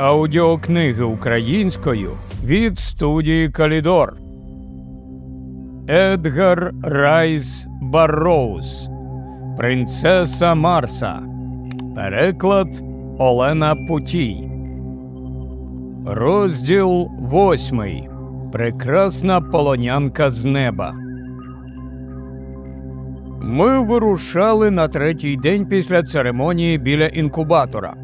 Аудіокниги українською від студії Калідор. Едгар Райс Барроуз. Принцеса Марса. Переклад Олена Путій. Розділ восьмий. Прекрасна полонянка з неба. Ми вирушали на третій день після церемонії біля інкубатора.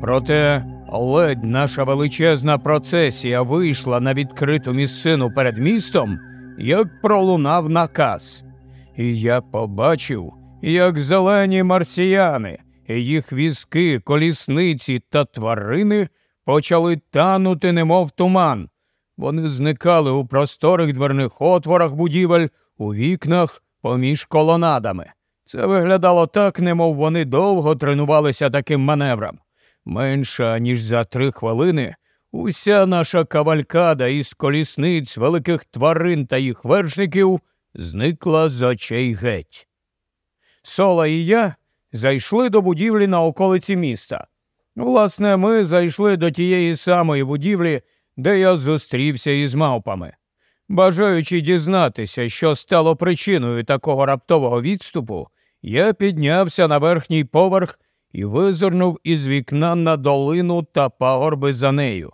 Проте ледь наша величезна процесія вийшла на відкриту місцину перед містом, як пролунав наказ. І я побачив, як зелені марсіяни, їх візки, колісниці та тварини почали танути, немов туман. Вони зникали у просторих дверних отворах будівель, у вікнах поміж колонадами. Це виглядало так, немов вони довго тренувалися таким маневром. Менша ніж за три хвилини уся наша кавалькада із колісниць, великих тварин та їх вершників зникла з очей геть. Сола і я зайшли до будівлі на околиці міста. Власне, ми зайшли до тієї самої будівлі, де я зустрівся із мавпами. Бажаючи дізнатися, що стало причиною такого раптового відступу, я піднявся на верхній поверх і визирнув із вікна на долину та пагорби за нею.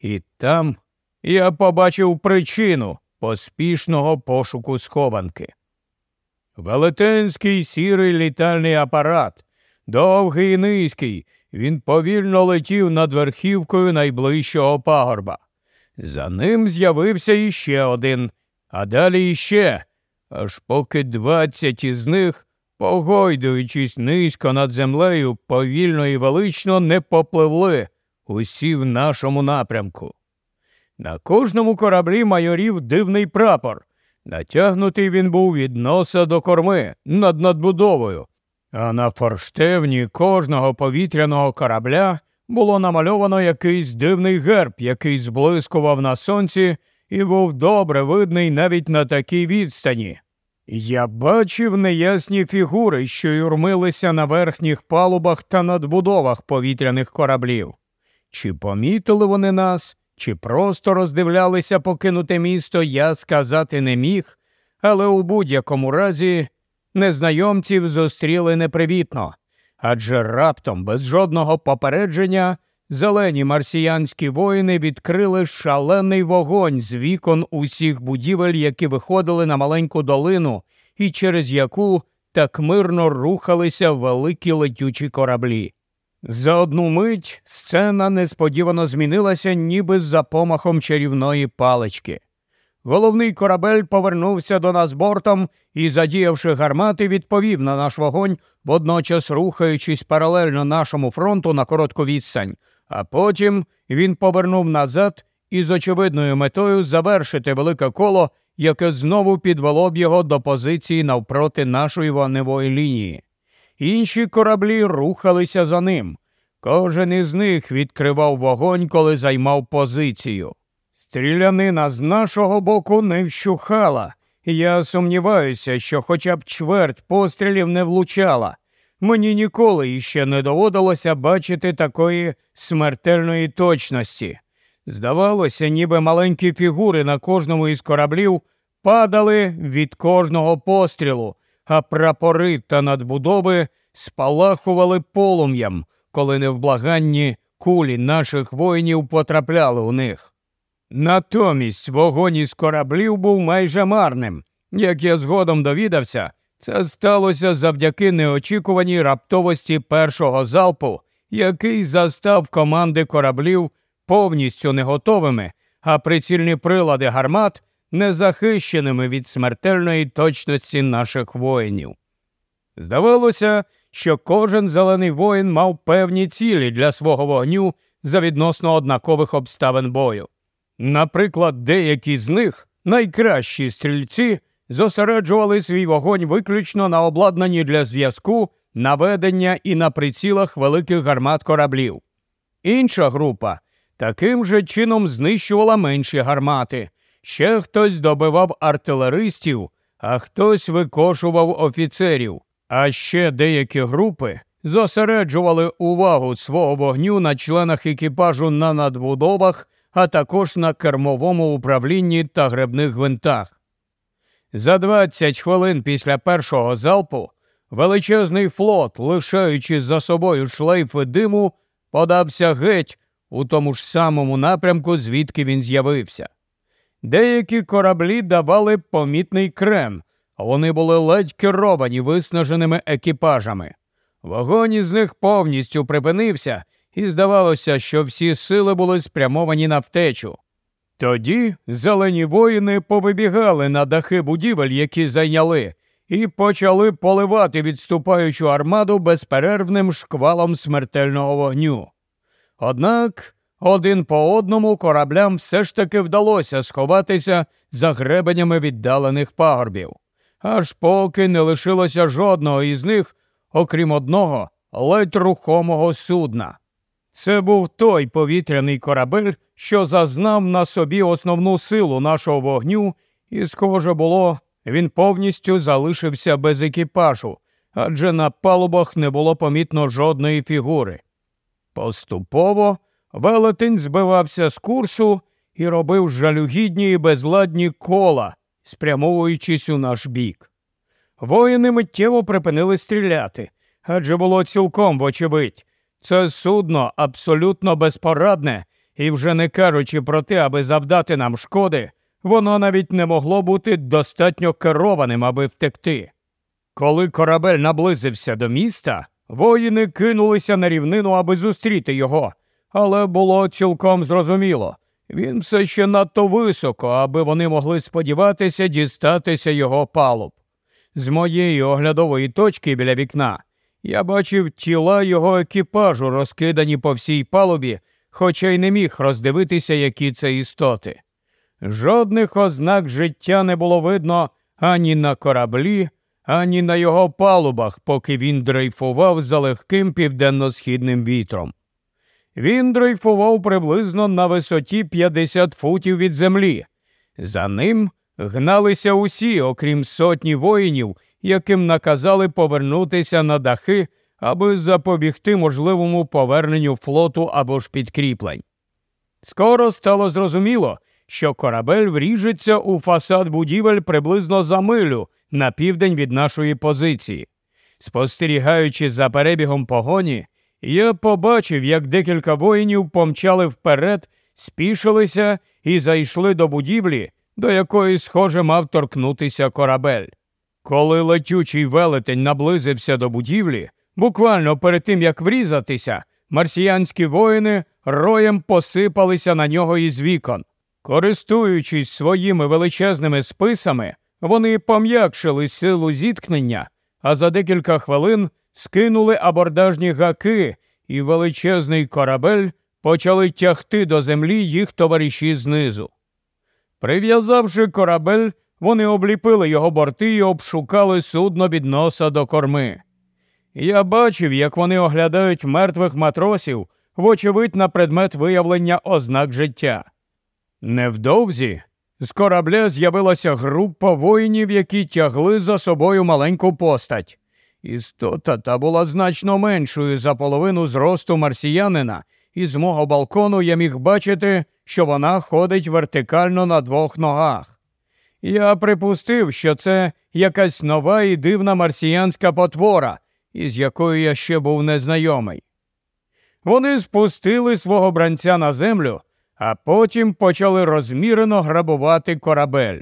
І там я побачив причину поспішного пошуку схованки. Велетенський сірий літальний апарат, довгий і низький, він повільно летів над верхівкою найближчого пагорба. За ним з'явився іще один, а далі іще, аж поки двадцять із них погойдуючись низько над землею, повільно і велично не попливли усі в нашому напрямку. На кожному кораблі майорів дивний прапор. Натягнутий він був від носа до корми над надбудовою, а на форштевні кожного повітряного корабля було намальовано якийсь дивний герб, який зблискував на сонці і був добре видний навіть на такій відстані. Я бачив неясні фігури, що юрмилися на верхніх палубах та надбудовах повітряних кораблів. Чи помітили вони нас, чи просто роздивлялися покинуте місто, я сказати не міг, але у будь-якому разі незнайомців зустріли непривітно, адже раптом, без жодного попередження, Зелені марсіянські воїни відкрили шалений вогонь з вікон усіх будівель, які виходили на маленьку долину, і через яку так мирно рухалися великі летючі кораблі. За одну мить сцена несподівано змінилася, ніби за помахом чарівної палички. Головний корабель повернувся до нас бортом і, задіявши гармати, відповів на наш вогонь, водночас рухаючись паралельно нашому фронту на коротку відстань. А потім він повернув назад із очевидною метою завершити велике коло, яке знову підвело б його до позиції навпроти нашої вогневої лінії. Інші кораблі рухалися за ним. Кожен із них відкривав вогонь, коли займав позицію. Стрілянина з нашого боку не вщухала. Я сумніваюся, що хоча б чверть пострілів не влучала. Мені ніколи іще не доводилося бачити такої смертельної точності. Здавалося, ніби маленькі фігури на кожному із кораблів падали від кожного пострілу, а прапори та надбудови спалахували полум'ям, коли невблаганні кулі наших воїнів потрапляли у них. Натомість вогонь із кораблів був майже марним. Як я згодом довідався, це сталося завдяки неочікуваній раптовості першого залпу, який застав команди кораблів повністю неготовими, а прицільні прилади гармат незахищеними від смертельної точності наших воїнів. Здавалося, що кожен зелений воїн мав певні цілі для свого вогню за відносно однакових обставин бою. Наприклад, деякі з них, найкращі стрільці, зосереджували свій вогонь виключно на обладнанні для зв'язку, наведення і на прицілах великих гармат кораблів. Інша група таким же чином знищувала менші гармати. Ще хтось добивав артилеристів, а хтось викошував офіцерів. А ще деякі групи зосереджували увагу свого вогню на членах екіпажу на надбудовах, а також на кермовому управлінні та гребних гвинтах. За 20 хвилин після першого залпу величезний флот, лишаючи за собою шлейфи диму, подався геть у тому ж самому напрямку, звідки він з'явився. Деякі кораблі давали помітний крен, а вони були ледь керовані виснаженими екіпажами. Вогонь із них повністю припинився, і здавалося, що всі сили були спрямовані на втечу. Тоді зелені воїни повибігали на дахи будівель, які зайняли, і почали поливати відступаючу армаду безперервним шквалом смертельного вогню. Однак один по одному кораблям все ж таки вдалося сховатися за гребенями віддалених пагорбів, аж поки не лишилося жодного із них, окрім одного ледь рухомого судна. Це був той повітряний корабель, що зазнав на собі основну силу нашого вогню, і, схоже було, він повністю залишився без екіпажу, адже на палубах не було помітно жодної фігури. Поступово велетень збивався з курсу і робив жалюгідні і безладні кола, спрямовуючись у наш бік. Воїни миттєво припинили стріляти, адже було цілком вочевидь. Це судно абсолютно безпорадне, і вже не кажучи про те, аби завдати нам шкоди, воно навіть не могло бути достатньо керованим, аби втекти. Коли корабель наблизився до міста, воїни кинулися на рівнину, аби зустріти його, але було цілком зрозуміло. Він все ще надто високо, аби вони могли сподіватися дістатися його палуб. З моєї оглядової точки біля вікна я бачив тіла його екіпажу, розкидані по всій палубі, хоча й не міг роздивитися, які це істоти. Жодних ознак життя не було видно ані на кораблі, ані на його палубах, поки він дрейфував за легким південно-східним вітром. Він дрейфував приблизно на висоті 50 футів від землі. За ним гналися усі, окрім сотні воїнів, яким наказали повернутися на дахи, аби запобігти можливому поверненню флоту або ж підкріплень. Скоро стало зрозуміло, що корабель вріжеться у фасад будівель приблизно за милю на південь від нашої позиції. Спостерігаючи за перебігом погоні, я побачив, як декілька воїнів помчали вперед, спішилися і зайшли до будівлі, до якої, схоже, мав торкнутися корабель. Коли летючий велетень наблизився до будівлі, буквально перед тим як врізатися, марсіянські воїни роєм посипалися на нього із вікон. Користуючись своїми величезними списами, вони пом'якшили силу зіткнення, а за декілька хвилин скинули абордажні гаки, і величезний корабель почали тягти до землі їх товариші знизу. Прив'язавши корабель, вони обліпили його борти і обшукали судно від носа до корми. Я бачив, як вони оглядають мертвих матросів, вочевидь, на предмет виявлення ознак життя. Невдовзі з корабля з'явилася група воїнів, які тягли за собою маленьку постать. Істота та була значно меншою за половину зросту марсіянина, і з мого балкону я міг бачити, що вона ходить вертикально на двох ногах. Я припустив, що це якась нова і дивна марсіянська потвора, із якою я ще був незнайомий. Вони спустили свого бранця на землю, а потім почали розмірено грабувати корабель.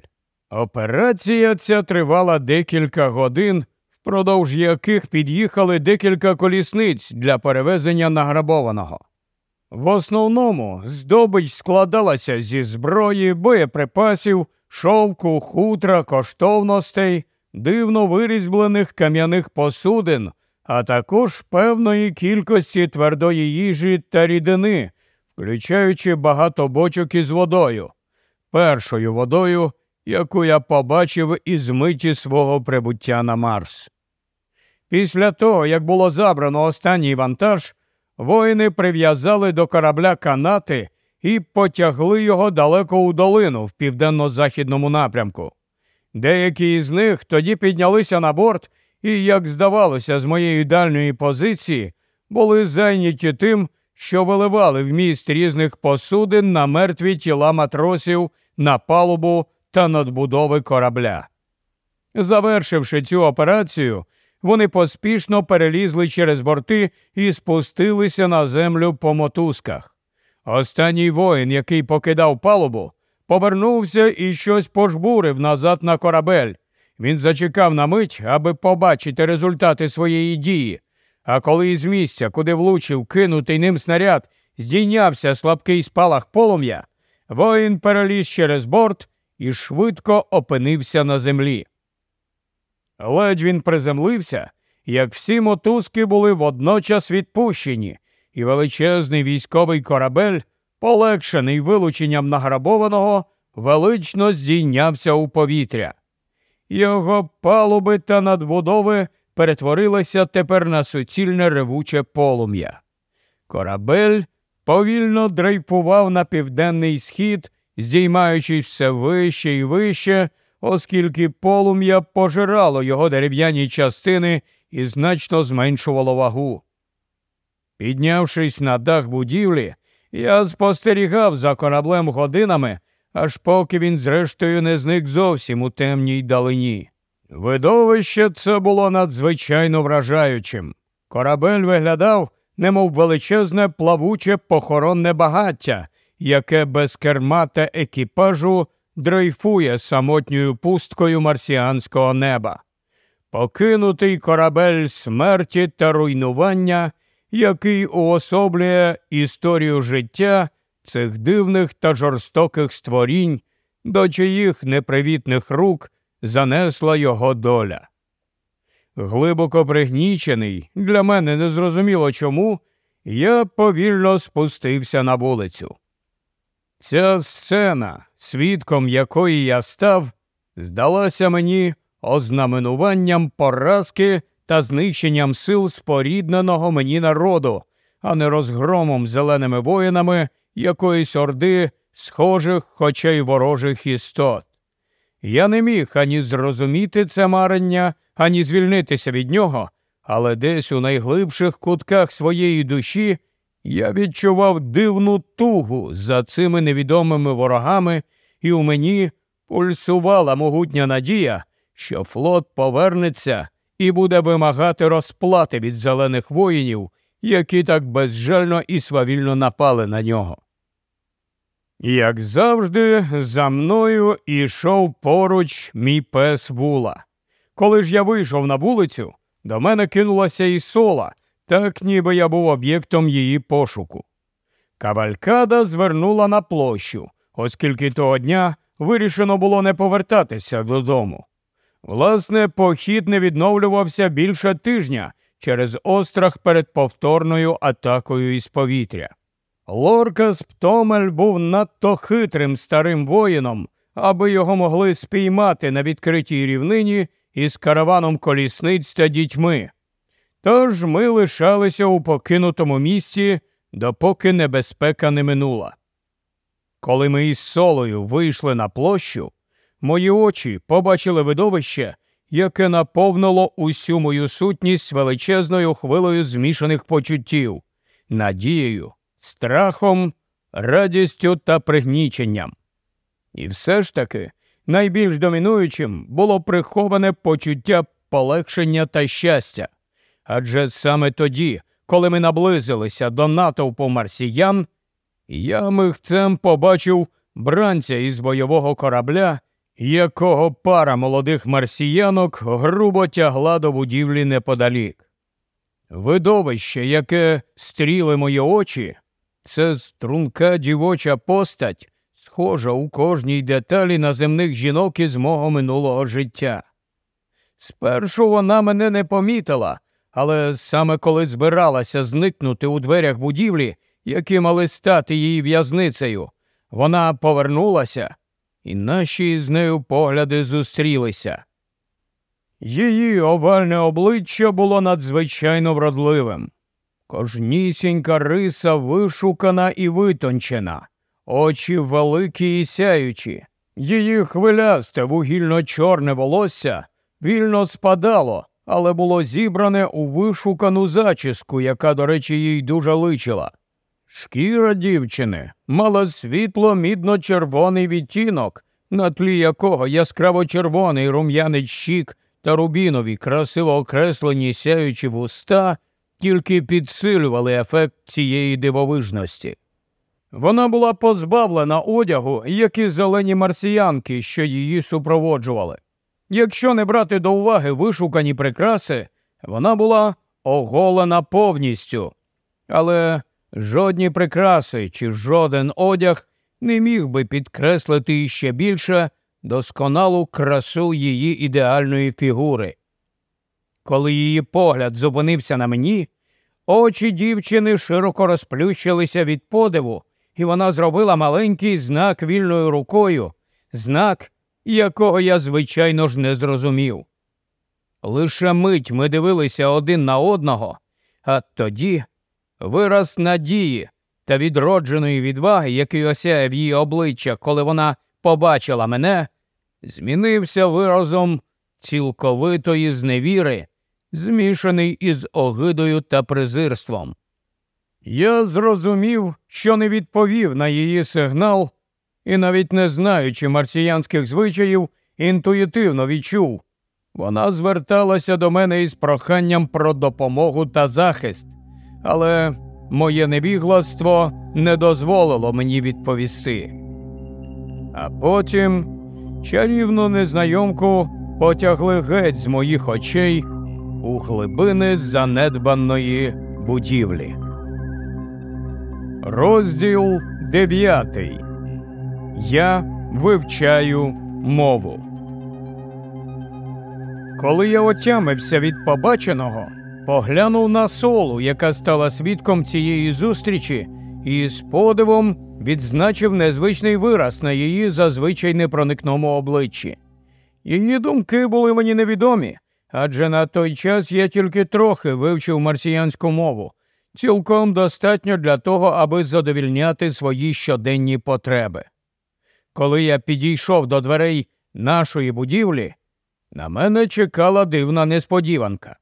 Операція ця тривала декілька годин, впродовж яких під'їхали декілька колісниць для перевезення награбованого. В основному здобич складалася зі зброї, боєприпасів, шовку, хутра, коштовностей, дивно вирізблених кам'яних посудин, а також певної кількості твердої їжі та рідини, включаючи багато бочок із водою, першою водою, яку я побачив із миті свого прибуття на Марс. Після того, як було забрано останній вантаж, воїни прив'язали до корабля канати і потягли його далеко у долину в південно-західному напрямку. Деякі із них тоді піднялися на борт і, як здавалося, з моєї дальньої позиції були зайняті тим, що виливали вміст різних посудин на мертві тіла матросів, на палубу та надбудови корабля. Завершивши цю операцію, вони поспішно перелізли через борти і спустилися на землю по мотузках. Останній воїн, який покидав палубу, повернувся і щось пожбурив назад на корабель. Він зачекав на мить, аби побачити результати своєї дії. А коли із місця, куди влучив кинутий ним снаряд, здійнявся слабкий спалах полум'я, воїн переліз через борт і швидко опинився на землі. Ледь він приземлився, як всі мотузки були водночас відпущені, і величезний військовий корабель, полегшений вилученням награбованого, велично здійнявся у повітря. Його палуби та надбудови перетворилися тепер на суцільне ревуче полум'я. Корабель повільно дрейфував на південний схід, здіймаючись все вище і вище, оскільки полум'я пожирало його дерев'яні частини і значно зменшувало вагу. Піднявшись на дах будівлі, я спостерігав за кораблем годинами, аж поки він, зрештою, не зник зовсім у темній далині. Видовище це було надзвичайно вражаючим. Корабель виглядав, немов величезне плавуче похоронне багаття, яке без керма та екіпажу дрейфує самотньою пусткою марсіанського неба. Покинутий корабель смерті та руйнування, який уособлює історію життя цих дивних та жорстоких створінь, до чиїх непривітних рук занесла його доля. Глибоко пригнічений, для мене незрозуміло чому, я повільно спустився на вулицю. Ця сцена, свідком якої я став, здалася мені ознаменуванням поразки та знищенням сил спорідненого мені народу, а не розгромом зеленими воїнами якоїсь орди схожих, хоча й ворожих істот. Я не міг ані зрозуміти це марення, ані звільнитися від нього, але десь у найглибших кутках своєї душі я відчував дивну тугу за цими невідомими ворогами, і у мені пульсувала могутня надія, що флот повернеться і буде вимагати розплати від зелених воїнів, які так безжально і свавільно напали на нього. Як завжди, за мною ішов поруч мій пес вула. Коли ж я вийшов на вулицю, до мене кинулася і сола, так ніби я був об'єктом її пошуку. Кавалькада звернула на площу, оскільки того дня вирішено було не повертатися додому. Власне, похід не відновлювався більше тижня через острах перед повторною атакою із повітря. Лоркас Птомель був надто хитрим старим воїном, аби його могли спіймати на відкритій рівнині із караваном колісниць та дітьми. Тож ми лишалися у покинутому місці, допоки небезпека не минула. Коли ми із солою вийшли на площу, мої очі побачили видовище, яке наповнило усю мою сутність величезною хвилою змішаних почуттів, надією, страхом, радістю та пригніченням. І все ж таки найбільш домінуючим було приховане почуття полегшення та щастя. Адже саме тоді, коли ми наблизилися до натовпу марсіян, я михцем побачив бранця із бойового корабля, якого пара молодих марсіянок грубо тягла до будівлі неподалік. Видовище, яке стріли мої очі, це струнка дівоча постать, схожа у кожній деталі на земних жінок із мого минулого життя. Спершу вона мене не помітила, але саме коли збиралася зникнути у дверях будівлі, які мали стати її в'язницею, вона повернулася, і наші з нею погляди зустрілися. Її овальне обличчя було надзвичайно вродливим. Кожнісінька риса вишукана і витончена, очі великі і сяючі, її хвилясте вугільно чорне волосся вільно спадало, але було зібране у вишукану зачіску, яка, до речі, їй дуже личила. Шкіра дівчини мала світло мідно-червоний відтінок, на тлі якого яскраво червоний рум'яний щік та рубінові красиво окреслені сяючі вуста тільки підсилювали ефект цієї дивовижності. Вона була позбавлена одягу, як і зелені марсіянки, що її супроводжували. Якщо не брати до уваги вишукані прикраси, вона була оголена повністю, але жодні прикраси чи жоден одяг не міг би підкреслити іще більше досконалу красу її ідеальної фігури. Коли її погляд зупинився на мені, очі дівчини широко розплющилися від подиву, і вона зробила маленький знак вільною рукою, знак, якого я, звичайно ж, не зрозумів. Лише мить ми дивилися один на одного, а тоді вираз надії та відродженої відваги, який осяяв її обличчя, коли вона побачила мене, змінився виразом цілковитої зневіри, змішаний із огидою та презирством. Я зрозумів, що не відповів на її сигнал, і навіть не знаючи марсіянських звичаїв, інтуїтивно відчув. Вона зверталася до мене із проханням про допомогу та захист, але моє невігластво не дозволило мені відповісти. А потім чарівну незнайомку потягли геть з моїх очей у глибини занедбаної будівлі. Розділ дев'ятий. Я вивчаю мову. Коли я отямився від побаченого, поглянув на солу, яка стала свідком цієї зустрічі, і з подивом відзначив незвичний вираз на її зазвичай непроникному обличчі. Її думки були мені невідомі, адже на той час я тільки трохи вивчив марсіянську мову, цілком достатньо для того, аби задовільняти свої щоденні потреби. Коли я підійшов до дверей нашої будівлі, на мене чекала дивна несподіванка.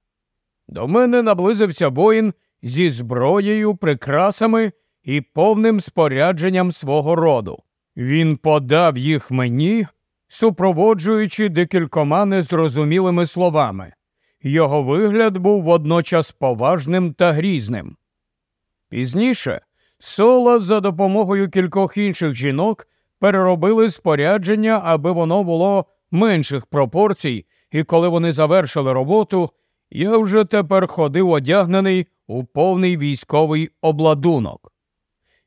До мене наблизився воїн зі зброєю, прикрасами і повним спорядженням свого роду. Він подав їх мені, супроводжуючи декількома незрозумілими словами. Його вигляд був водночас поважним та грізним. Пізніше Сола за допомогою кількох інших жінок переробили спорядження, аби воно було менших пропорцій, і коли вони завершили роботу, я вже тепер ходив одягнений у повний військовий обладунок.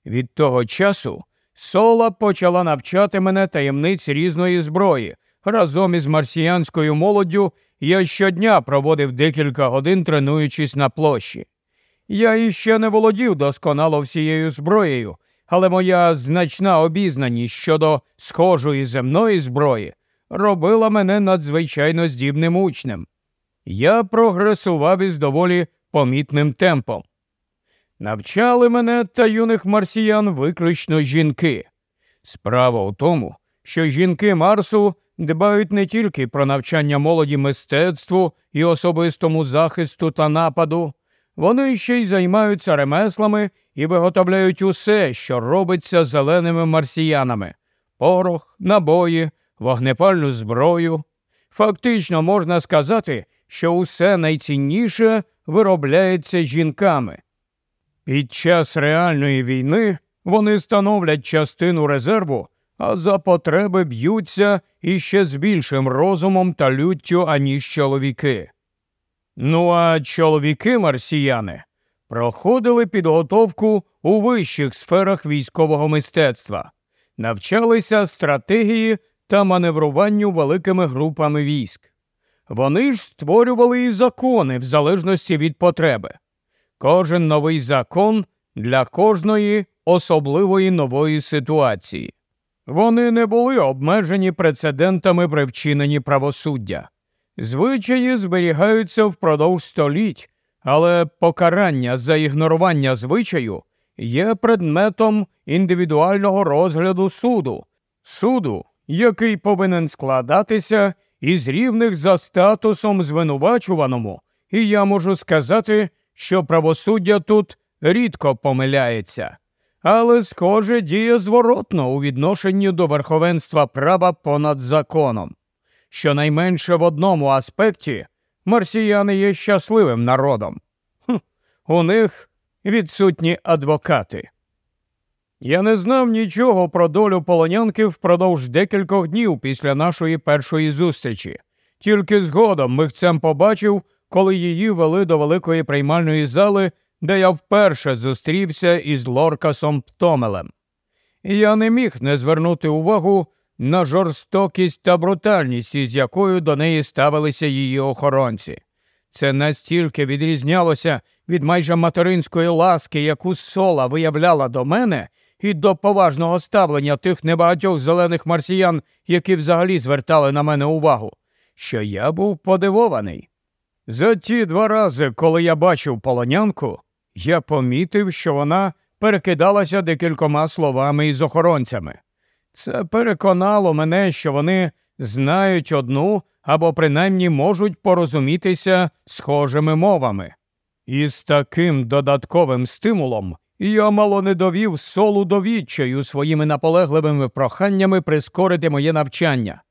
Від того часу Сола почала навчати мене таємниць різної зброї. Разом із марсіянською молоддю я щодня проводив декілька годин, тренуючись на площі. Я іще не володів досконало всією зброєю, але моя значна обізнаність щодо схожої земної зброї робила мене надзвичайно здібним учнем. Я прогресував із доволі помітним темпом. Навчали мене та юних марсіян виключно жінки. Справа у тому, що жінки Марсу дбають не тільки про навчання молоді мистецтву і особистому захисту та нападу, вони ще й займаються ремеслами і виготовляють усе, що робиться зеленими марсіянами порох, набої, вогнепальну зброю. Фактично можна сказати, що усе найцінніше виробляється жінками. Під час реальної війни вони становлять частину резерву, а за потреби б'ються іще з більшим розумом та люттю, аніж чоловіки. Ну а чоловіки марсіяни проходили підготовку у вищих сферах військового мистецтва, навчалися стратегії та маневруванню великими групами військ. Вони ж створювали і закони в залежності від потреби. Кожен новий закон для кожної особливої нової ситуації. Вони не були обмежені прецедентами при вчиненні правосуддя. Звичаї зберігаються впродовж століть, але покарання за ігнорування звичаю є предметом індивідуального розгляду суду, суду, який повинен складатися із рівних за статусом звинувачуваному, і я можу сказати, що правосуддя тут рідко помиляється, але, схоже, діє зворотно у відношенні до верховенства права понад законом. Щонайменше в одному аспекті марсіяни є щасливим народом. Хм, у них відсутні адвокати. Я не знав нічого про долю полонянки впродовж декількох днів після нашої першої зустрічі. Тільки згодом михцем побачив, коли її вели до великої приймальної зали, де я вперше зустрівся із Лоркасом Птомелем. Я не міг не звернути увагу на жорстокість та брутальність, із якою до неї ставилися її охоронці. Це настільки відрізнялося від майже материнської ласки, яку сола виявляла до мене, і до поважного ставлення тих небагатьох зелених марсіян, які взагалі звертали на мене увагу, що я був подивований. За ті два рази, коли я бачив полонянку, я помітив, що вона перекидалася декількома словами із охоронцями. Це переконало мене, що вони знають одну або принаймні можуть порозумітися схожими мовами. І з таким додатковим стимулом я мало не довів солу до відчаю своїми наполегливими проханнями прискорити моє навчання.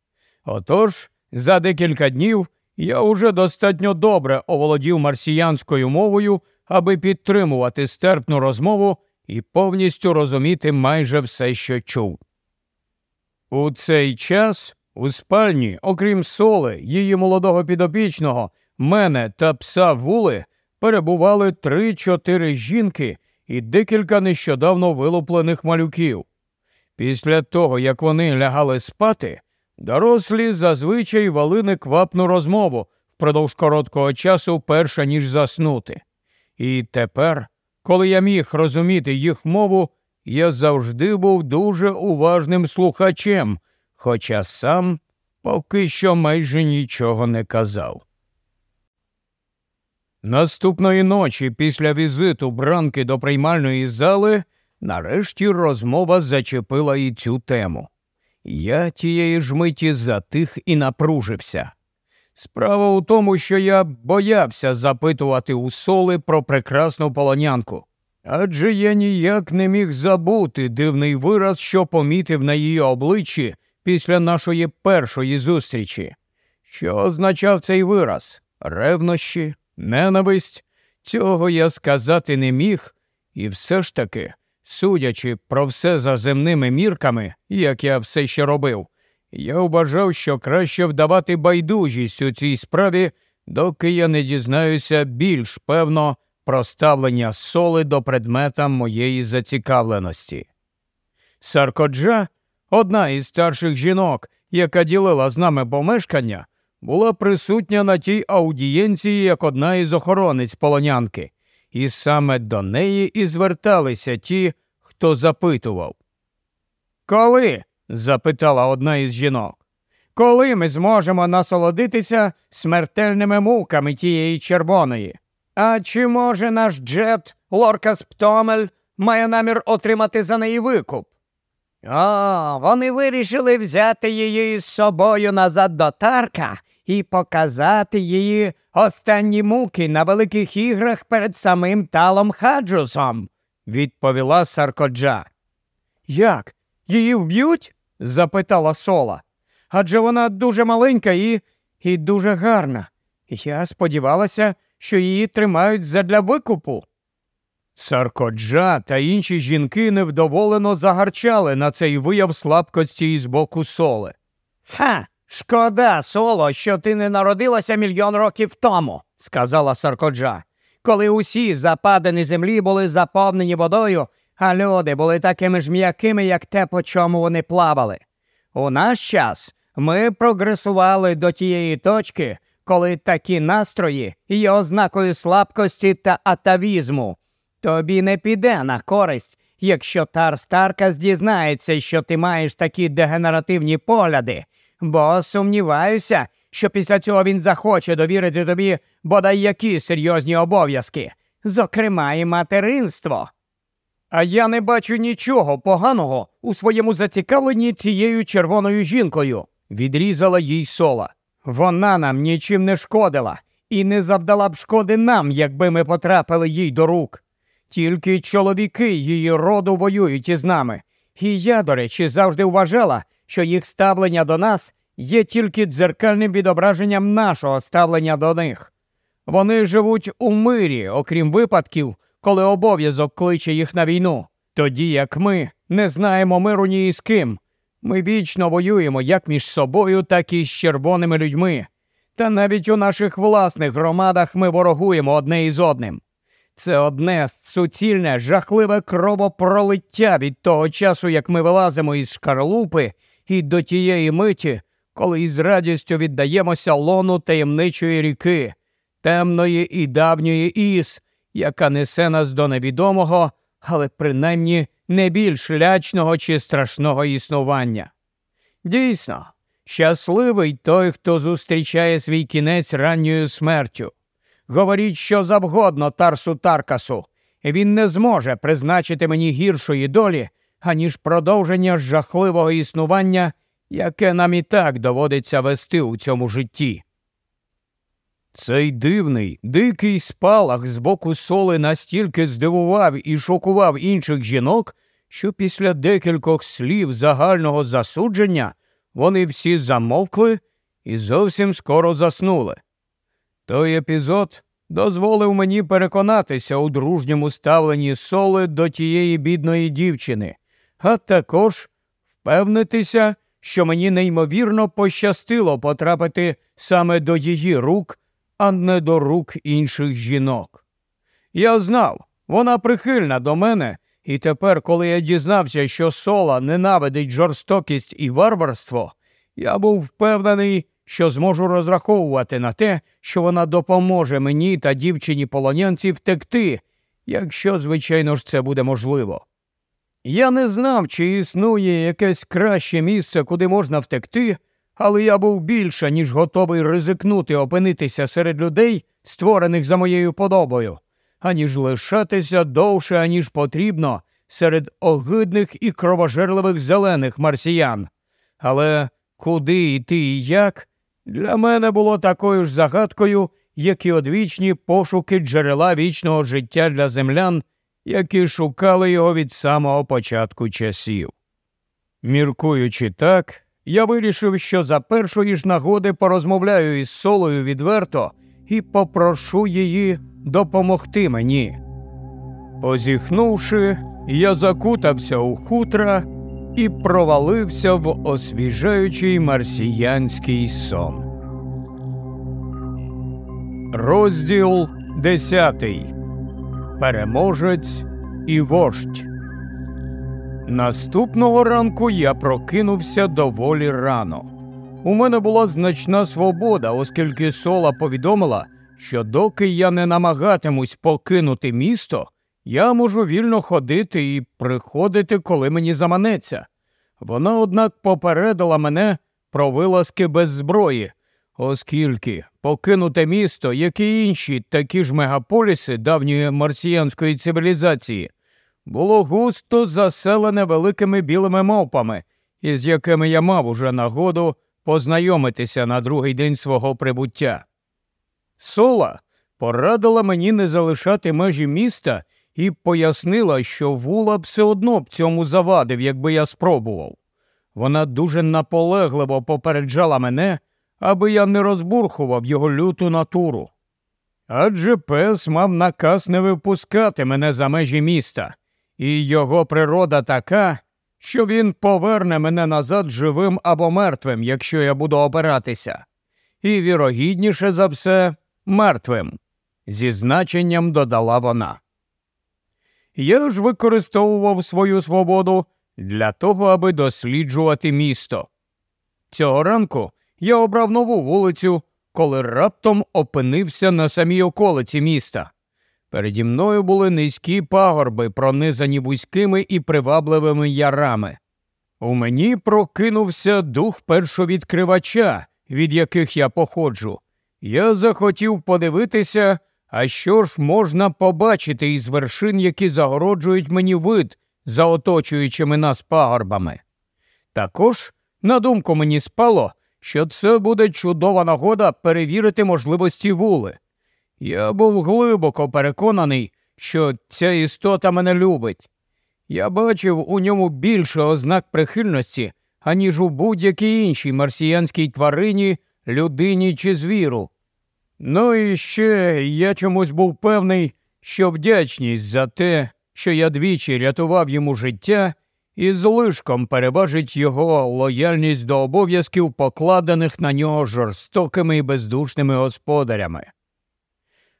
Отож, за декілька днів я уже достатньо добре оволодів марсіянською мовою, аби підтримувати стерпну розмову і повністю розуміти майже все, що чув. У цей час у спальні, окрім соли, її молодого підопічного, мене та пса вули перебували три-чотири жінки і декілька нещодавно вилуплених малюків. Після того, як вони лягали спати, дорослі зазвичай вали неквапну розмову впродовж короткого часу, перша ніж заснути. І тепер, коли я міг розуміти їх мову, я завжди був дуже уважним слухачем, хоча сам поки що майже нічого не казав. Наступної ночі, після візиту бранки до приймальної зали, нарешті розмова зачепила і цю тему. Я тієї ж миті затих і напружився. Справа у тому, що я боявся запитувати у соли про прекрасну полонянку, адже я ніяк не міг забути дивний вираз, що помітив на її обличчі після нашої першої зустрічі. Що означав цей вираз? Ревнощі, ненависть? Цього я сказати не міг, і все ж таки, судячи про все за земними мірками, як я все ще робив, я вважав, що краще вдавати байдужість у цій справі, доки я не дізнаюся більш певно про ставлення соли до предмета моєї зацікавленості. Саркоджа, одна із старших жінок, яка ділила з нами помешкання, була присутня на тій аудієнції як одна із охоронець полонянки, і саме до неї і зверталися ті, хто запитував. Коли? запитала одна із жінок. Коли ми зможемо насолодитися смертельними муками тієї червоної? А чи може наш Джет, Лоркас Птомель, має намір отримати за неї викуп? О, вони вирішили взяти її з собою назад до Тарка і показати її останні муки на великих іграх перед самим талом Хаджусом, відповіла Саркоджа. Як? Її вб'ють? запитала сола. Адже вона дуже маленька і, і дуже гарна. Я сподівалася, що її тримають задля викупу. Саркоджа та інші жінки невдоволено загарчали на цей вияв слабкості із боку соли. Ха, шкода, соло, що ти не народилася мільйон років тому, сказала Саркоджа. Коли усі западини землі були заповнені водою, а люди були такими ж м'якими, як те, по чому вони плавали. У наш час ми прогресували до тієї точки, коли такі настрої є ознакою слабкості та атавізму. Тобі не піде на користь, якщо Тар Старкас дізнається, що ти маєш такі дегенеративні погляди, бо сумніваюся, що після цього він захоче довірити тобі бодай які серйозні обов'язки, зокрема і материнство. А я не бачу нічого поганого у своєму зацікавленні цією червоною жінкою, відрізала їй сола. Вона нам нічим не шкодила і не завдала б шкоди нам, якби ми потрапили їй до рук. Тільки чоловіки її роду воюють із нами. І я, до речі, завжди вважала, що їх ставлення до нас є тільки дзеркальним відображенням нашого ставлення до них. Вони живуть у мирі, окрім випадків, коли обов'язок кличе їх на війну. Тоді як ми не знаємо миру ні з ким. Ми вічно воюємо як між собою, так і з червоними людьми. Та навіть у наших власних громадах ми ворогуємо одне із одним. Це одне суцільне, жахливе кровопролиття від того часу, як ми вилазимо із шкарлупи, і до тієї миті, коли із радістю віддаємося лону таємничої ріки, темної і давньої іс, яка несе нас до невідомого, але принаймні не більш лячного чи страшного існування. Дійсно, щасливий той, хто зустрічає свій кінець ранньою смертю. Говоріть що завгодно, Тарсу Таркасу, він не зможе призначити мені гіршої долі, аніж продовження жахливого існування, яке нам і так доводиться вести у цьому житті. Цей дивний, дикий спалах з боку соли настільки здивував і шокував інших жінок, що після декількох слів загального засудження вони всі замовкли і зовсім скоро заснули. Той епізод дозволив мені переконатися у дружньому ставленні соли до тієї бідної дівчини, а також впевнитися, що мені неймовірно пощастило потрапити саме до її рук, а не до рук інших жінок. Я знав, вона прихильна до мене, і тепер, коли я дізнався, що сола ненавидить жорстокість і варварство, я був впевнений, що зможу розраховувати на те, що вона допоможе мені та дівчині полонянці втекти, якщо, звичайно ж, це буде можливо. Я не знав, чи існує якесь краще місце, куди можна втекти, але я був більше, ніж готовий ризикнути опинитися серед людей, створених за моєю подобою, аніж лишатися довше, аніж потрібно, серед огидних і кровожерливих зелених марсіян. Але куди йти і як, для мене було такою ж загадкою, як і одвічні пошуки джерела вічного життя для землян, які шукали його від самого початку часів. Міркуючи так, я вирішив, що за першої ж нагоди порозмовляю із солою відверто і попрошу її допомогти мені. Позіхнувши, я закутався у хутра і провалився в освіжаючий марсіянський сон. Розділ десятий. Переможець і вождь. Наступного ранку я прокинувся доволі рано. У мене була значна свобода, оскільки сола повідомила, що доки я не намагатимусь покинути місто, я можу вільно ходити і приходити, коли мені заманеться. Вона, однак, попередила мене про вилазки без зброї, оскільки покинуте місто, як і інші такі ж мегаполіси давньої марсіянської цивілізації, було густо заселене великими білими мавпами, із якими я мав уже нагоду познайомитися на другий день свого прибуття. Сола порадила мені не залишати межі міста і пояснила, що вула все одно б цьому завадив, якби я спробував. Вона дуже наполегливо попереджала мене, аби я не розбурхував його люту натуру. Адже пес мав наказ не випускати мене за межі міста, і його природа така, що він поверне мене назад живим або мертвим, якщо я буду опиратися, і вірогідніше за все мертвим, зі значенням додала вона. Я ж використовував свою свободу для того, аби досліджувати місто. Цього ранку я обрав нову вулицю, коли раптом опинився на самій околиці міста. Переді мною були низькі пагорби, пронизані вузькими і привабливими ярами. У мені прокинувся дух першовідкривача, від яких я походжу. Я захотів подивитися, а що ж можна побачити із вершин, які загороджують мені вид за оточуючими нас пагорбами. Також, на думку мені спало, що це буде чудова нагода перевірити можливості вули. Я був глибоко переконаний, що ця істота мене любить. Я бачив у ньому більше ознак прихильності, аніж у будь-якій іншій марсіянській тварині, людині чи звіру. Ну і ще я чомусь був певний, що вдячність за те, що я двічі рятував йому життя, і з лишком переважить його лояльність до обов'язків, покладених на нього жорстокими і бездушними господарями.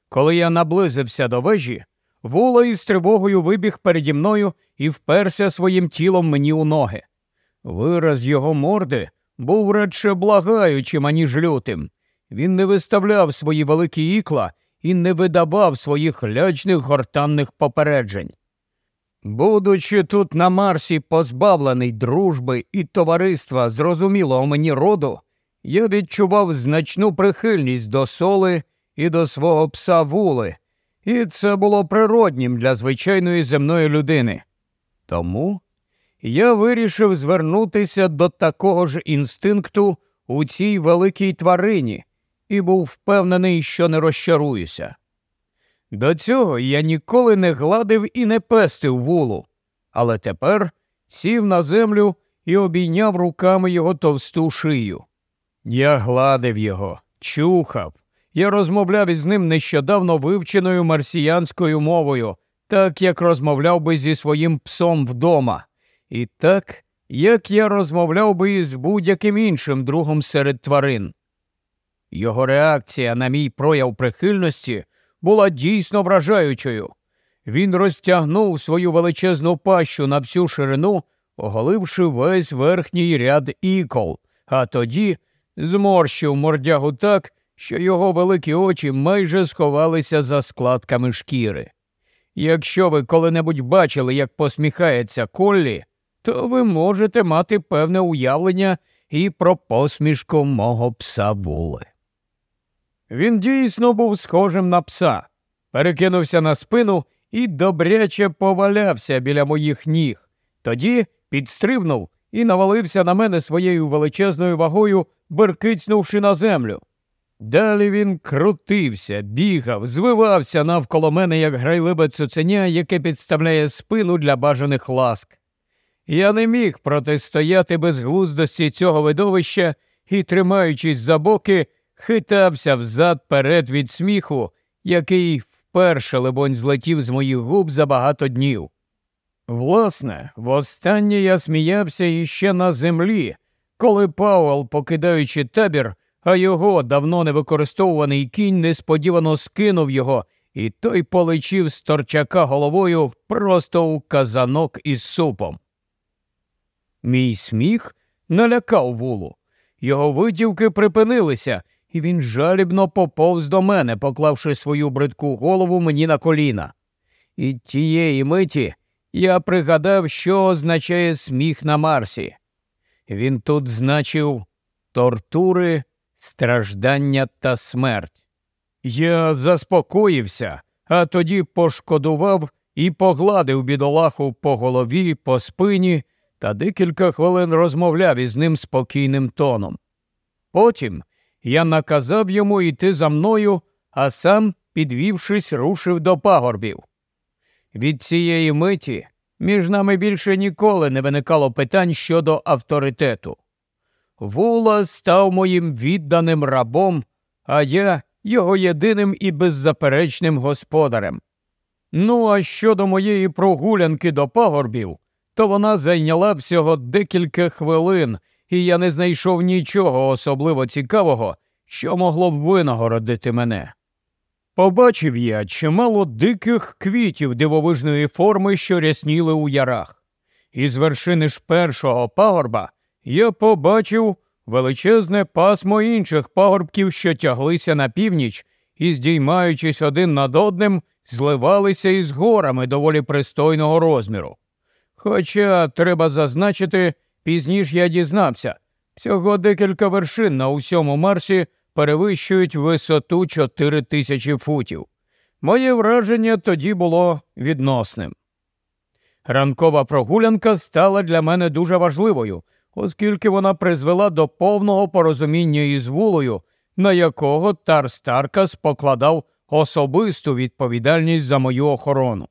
Коли я наблизився до вежі, Вула із тривогою вибіг переді мною і вперся своїм тілом мені у ноги. Вираз його морди був радше благаючим, аніж лютим. Він не виставляв свої великі ікла і не видавав своїх лячних гортанних попереджень. Будучи тут на Марсі, позбавлений дружби і товариства зрозумілого мені роду, я відчував значну прихильність до соли і до свого пса вули, і це було природнім для звичайної земної людини. Тому я вирішив звернутися до такого ж інстинкту у цій великій тварині і був впевнений, що не розчаруюся. До цього я ніколи не гладив і не пестив вулу, але тепер сів на землю і обійняв руками його товсту шию. Я гладив його, чухав. Я розмовляв із ним нещодавно вивченою марсіянською мовою, так як розмовляв би зі своїм псом вдома, і так, як я розмовляв би із будь-яким іншим другом серед тварин. Його реакція на мій прояв прихильності була дійсно вражаючою. Він розтягнув свою величезну пащу на всю ширину, оголивши весь верхній ряд ікол, а тоді зморщив мордягу так, що його великі очі майже сховалися за складками шкіри. Якщо ви коли-небудь бачили, як посміхається Коллі, то ви можете мати певне уявлення і про посмішку мого пса вули. Він дійсно був схожим на пса, перекинувся на спину і добряче повалявся біля моїх ніг. Тоді підстрибнув і навалився на мене своєю величезною вагою, беркицнувши на землю. Далі він крутився, бігав, звивався навколо мене, як грайливе цуценя, яке підставляє спину для бажаних ласк. Я не міг протистояти безглуздості цього видовища і, тримаючись за боки, хитався взад перед від сміху, який вперше, либонь, злетів з моїх губ за багато днів. Власне, востаннє я сміявся іще на землі, коли Пауел, покидаючи табір, а його давно не використовуваний кінь несподівано скинув його, і той полечив з торчака головою просто у казанок із супом. Мій сміх налякав вулу. Його витівки припинилися, і він жалібно поповз до мене, поклавши свою бридку голову мені на коліна. І тієї миті я пригадав, що означає сміх на Марсі. Він тут значив тортури, страждання та смерть. Я заспокоївся, а тоді пошкодував і погладив бідолаху по голові, по спині та декілька хвилин розмовляв із ним спокійним тоном. Потім я наказав йому йти за мною, а сам, підвівшись, рушив до пагорбів. Від цієї миті між нами більше ніколи не виникало питань щодо авторитету. Вула став моїм відданим рабом, а я його єдиним і беззаперечним господарем. Ну, а щодо моєї прогулянки до пагорбів, то вона зайняла всього декілька хвилин, і я не знайшов нічого особливо цікавого, що могло б винагородити мене. Побачив я чимало диких квітів дивовижної форми, що рясніли у ярах, і з вершини ж першого пагорба я побачив величезне пасмо інших пагорбків, що тяглися на північ і, здіймаючись один над одним, зливалися із горами доволі пристойного розміру. Хоча, треба зазначити, пізніше я дізнався, всього декілька вершин на усьому Марсі перевищують висоту 4 тисячі футів. Моє враження тоді було відносним. Ранкова прогулянка стала для мене дуже важливою, оскільки вона призвела до повного порозуміння із вулою, на якого Тар Старкас покладав особисту відповідальність за мою охорону.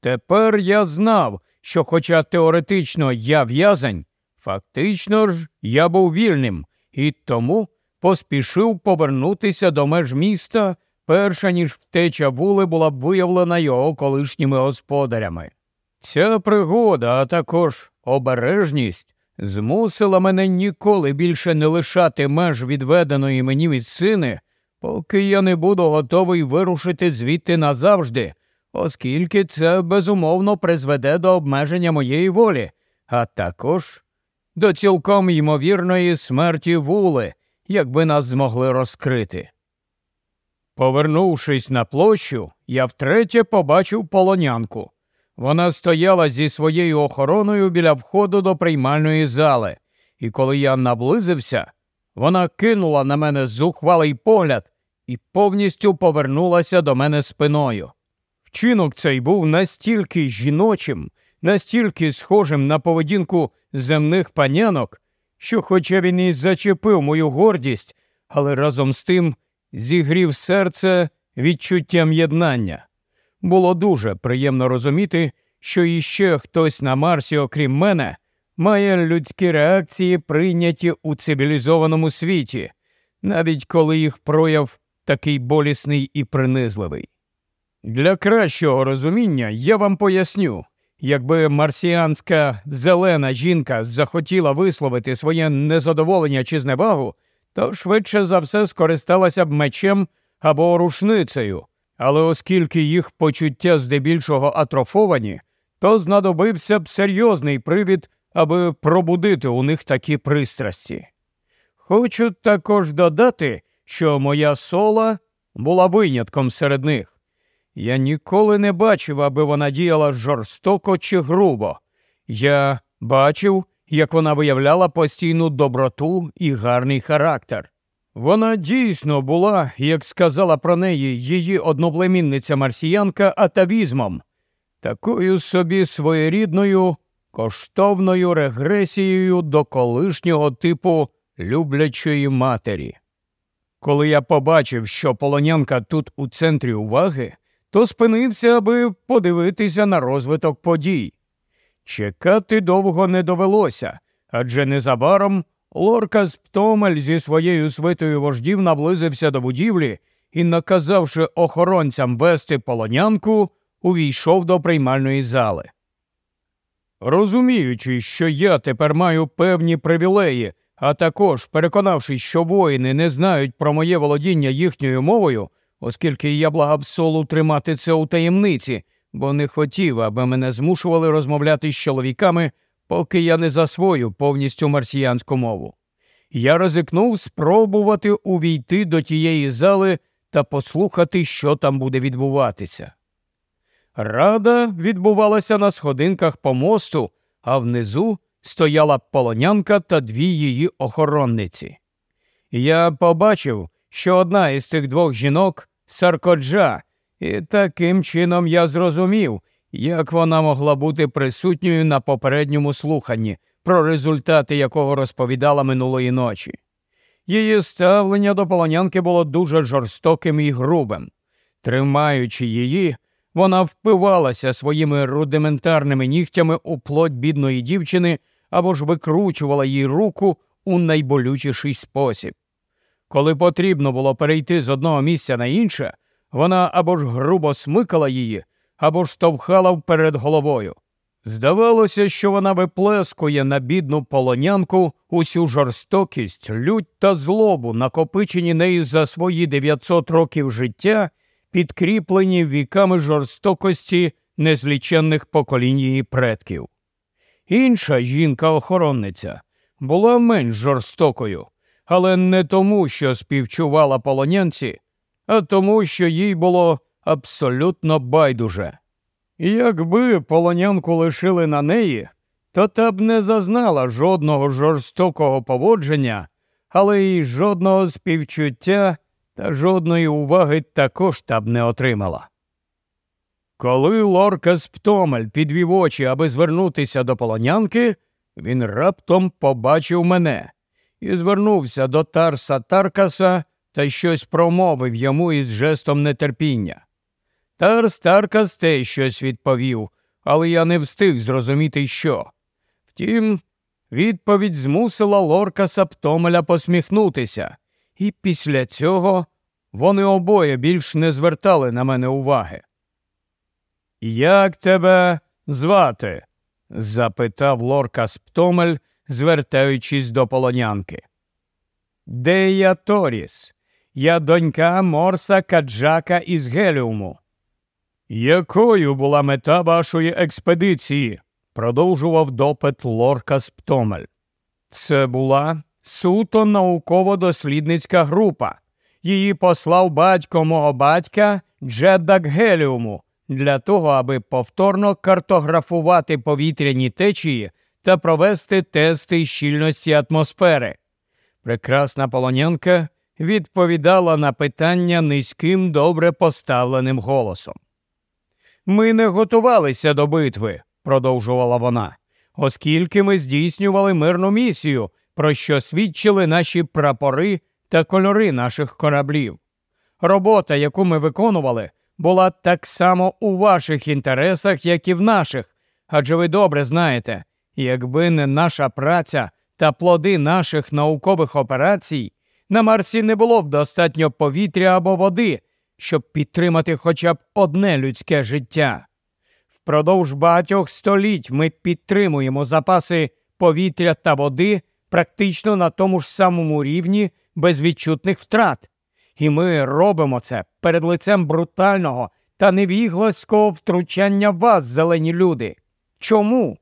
Тепер я знав, що, хоча теоретично я в'язень, фактично ж я був вільним і тому поспішив повернутися до меж міста, перша ніж втеча вули була б виявлена його колишніми господарями. Ця пригода, а також обережність змусила мене ніколи більше не лишати меж відведеної мені від сини, поки я не буду готовий вирушити звідти назавжди, оскільки це безумовно призведе до обмеження моєї волі, а також до цілком ймовірної смерті вули, якби нас змогли розкрити. Повернувшись на площу, я втретє побачив полонянку. Вона стояла зі своєю охороною біля входу до приймальної зали, і коли я наблизився, вона кинула на мене зухвалий погляд і повністю повернулася до мене спиною. Вчинок цей був настільки жіночим, настільки схожим на поведінку земних панянок, що, хоча він і зачепив мою гордість, але разом з тим зігрів серце відчуттям єднання. Було дуже приємно розуміти, що іще хтось на Марсі, окрім мене, має людські реакції, прийняті у цивілізованому світі, навіть коли їх прояв такий болісний і принизливий. Для кращого розуміння я вам поясню, якби марсіанська зелена жінка захотіла висловити своє незадоволення чи зневагу, то швидше за все скористалася б мечем або рушницею, але оскільки їх почуття здебільшого атрофовані, то знадобився б серйозний привід, аби пробудити у них такі пристрасті. Хочу також додати, що моя сола була винятком серед них. Я ніколи не бачив, аби вона діяла жорстоко чи грубо. Я бачив, як вона виявляла постійну доброту і гарний характер. Вона дійсно була, як сказала про неї її одноплемінниця марсіянка, атавізмом, такою собі своєрідною коштовною регресією до колишнього типу люблячої матері. Коли я побачив, що полонянка тут у центрі уваги, то спинився, аби подивитися на розвиток подій. Чекати довго не довелося, адже незабаром Лорка з Птомель зі своєю свитою вождів наблизився до будівлі і, наказавши охоронцям вести полонянку, увійшов до приймальної зали. Розуміючи, що я тепер маю певні привілеї, а також переконавшись, що воїни не знають про моє володіння їхньою мовою, оскільки я благав солу тримати це у таємниці, бо не хотів, аби мене змушували розмовляти з чоловіками, поки я не засвою повністю марсіянську мову. Я ризикнув спробувати увійти до тієї зали та послухати, що там буде відбуватися. Рада відбувалася на сходинках по мосту, а внизу стояла полонянка та дві її охоронниці. Я побачив, що одна із цих двох жінок Саркоджа, і таким чином я зрозумів, як вона могла бути присутньою на попередньому слуханні, про результати якого розповідала минулої ночі. Її ставлення до полонянки було дуже жорстоким і грубим. Тримаючи її, вона впивалася своїми рудиментарними нігтями у плоть бідної дівчини або ж викручувала їй руку у найболючіший спосіб. Коли потрібно було перейти з одного місця на інше, вона або ж грубо смикала її, або ж штовхала вперед головою. Здавалося, що вона виплескує на бідну полонянку усю жорстокість, лють та злобу, накопичені нею за свої 900 років життя, підкріплені віками жорстокості незліченних поколінь її предків. Інша жінка-охоронниця була менш жорстокою, але не тому, що співчувала полонянці, а тому, що їй було абсолютно байдуже. Якби полонянку лишили на неї, то та б не зазнала жодного жорстокого поводження, але й жодного співчуття та жодної уваги також та б не отримала. Коли Лорка з Птомель підвів очі, аби звернутися до полонянки, він раптом побачив мене і звернувся до Тарса Таркаса та щось промовив йому із жестом нетерпіння. Тарс Таркас теж щось відповів, але я не встиг зрозуміти, що. Втім, відповідь змусила Лорка Саптомеля посміхнутися, і після цього вони обоє більш не звертали на мене уваги. Як тебе звати? запитав Лорка Сптомель, звертаючись до полонянки. Де я Торіс? Я донька Морса Каджака із Геліуму. Якою була мета вашої експедиції? продовжував допит Лорка Сптомель. Це була суто науково-дослідницька група. Її послав батько мого батька Джеддак Геліуму для того, аби повторно картографувати повітряні течії та провести тести щільності атмосфери. Прекрасна полонянка відповідала на питання низьким, добре поставленим голосом. Ми не готувалися до битви, продовжувала вона, оскільки ми здійснювали мирну місію, про що свідчили наші прапори та кольори наших кораблів. Робота, яку ми виконували, була так само у ваших інтересах, як і в наших, адже ви добре знаєте, якби не наша праця та плоди наших наукових операцій, на Марсі не було б достатньо повітря або води, щоб підтримати хоча б одне людське життя. Впродовж багатьох століть ми підтримуємо запаси повітря та води практично на тому ж самому рівні без відчутних втрат. І ми робимо це перед лицем брутального та невігласького втручання вас, зелені люди. Чому?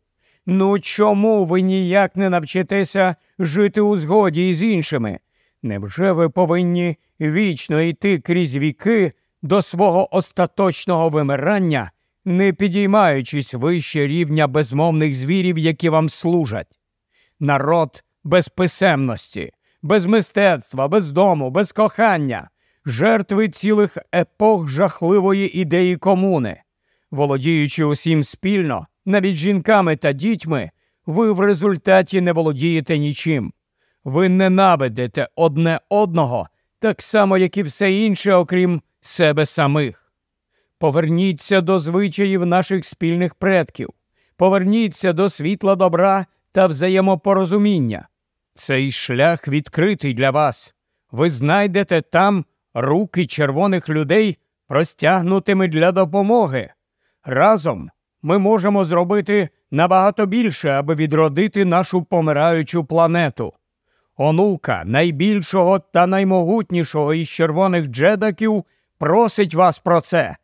Ну чому ви ніяк не навчитеся жити у згоді із іншими? Невже ви повинні вічно йти крізь віки до свого остаточного вимирання, не підіймаючись вище рівня безмовних звірів, які вам служать? Народ без писемності, без мистецтва, без дому, без кохання, жертви цілих епох жахливої ідеї комуни, володіючи усім спільно, навіть жінками та дітьми, ви в результаті не володієте нічим. Ви ненавидите одне одного так само, як і все інше, окрім себе самих. Поверніться до звичаїв наших спільних предків, поверніться до світла добра та взаємопорозуміння. Цей шлях відкритий для вас. Ви знайдете там руки червоних людей, простягнутими для допомоги. Разом ми можемо зробити набагато більше, аби відродити нашу помираючу планету. Онука найбільшого та наймогутнішого із червоних джедаків просить вас про це.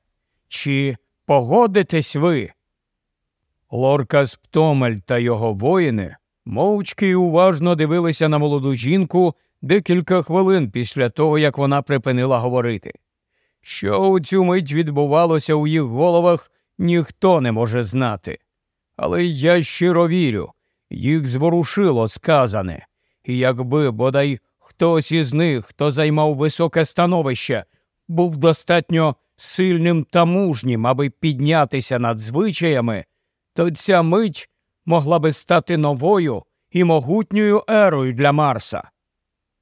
Чи погодитесь ви? Лоркас Птомель та його воїни мовчки й уважно дивилися на молоду жінку декілька хвилин після того, як вона припинила говорити. Що у цю мить відбувалося у їх головах, ніхто не може знати. Але я щиро вірю, їх зворушило сказане, і якби бодай хтось із них, хто займав високе становище, був достатньо сильним та мужнім, аби піднятися над звичаями, то ця мить могла би стати новою і могутньою ерою для Марса.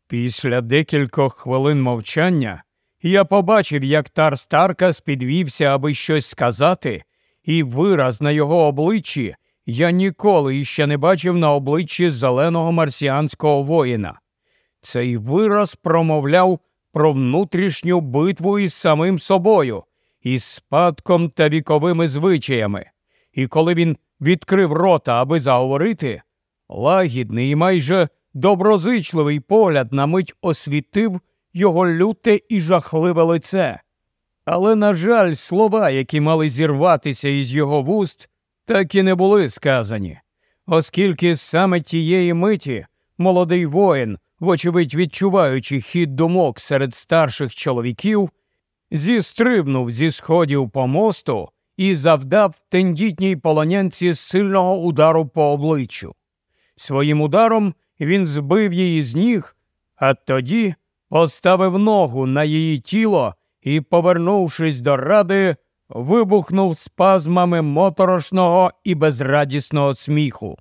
Після декількох хвилин мовчання я побачив, як Тар Старкас підвівся, аби щось сказати, і вираз на його обличчі я ніколи іще не бачив на обличчі зеленого марсіанського воїна. Цей вираз промовляв про внутрішню битву із самим собою, із спадком та віковими звичаями. І коли він відкрив рота, аби заговорити, лагідний і майже доброзичливий погляд на мить освітив його люте і жахливе лице. Але, на жаль, слова, які мали зірватися із його вуст, так і не були сказані, оскільки саме тієї миті молодий воїн, вочевидь відчуваючи хід думок серед старших чоловіків, зістрибнув зі сходів помосту і завдав тендітній полонянці сильного удару по обличчю. Своїм ударом він збив її з ніг, а тоді поставив ногу на її тіло і, повернувшись до ради, вибухнув спазмами моторошного і безрадісного сміху.